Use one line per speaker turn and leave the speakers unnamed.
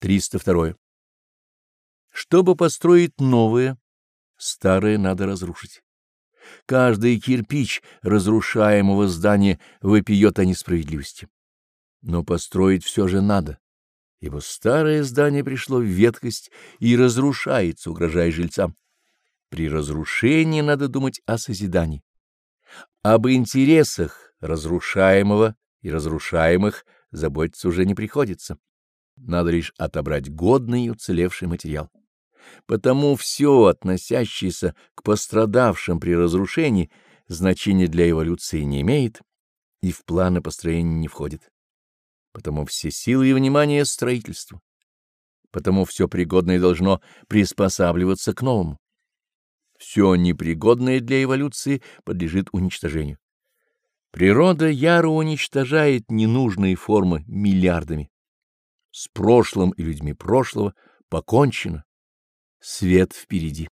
302. Чтобы построить новое, старое надо разрушить. Каждый кирпич разрушаемого здания вопиет о несправедливости. Но построить все же надо, ибо старое здание пришло в ветхость и разрушается, угрожая жильцам. При разрушении надо думать о созидании. Об интересах разрушаемого и разрушаемых заботиться уже не приходится. Надо лишь отобрать годный и уцелевший материал. Потому все, относящееся к пострадавшим при разрушении, значения для эволюции не имеет и в планы построения не входит. Потому все силы и внимание строительству. Потому все пригодное должно приспосабливаться к новому. Все непригодное для эволюции подлежит уничтожению. Природа яро уничтожает ненужные формы миллиардами. С прошлым и людьми прошлого покончено. Свет впереди.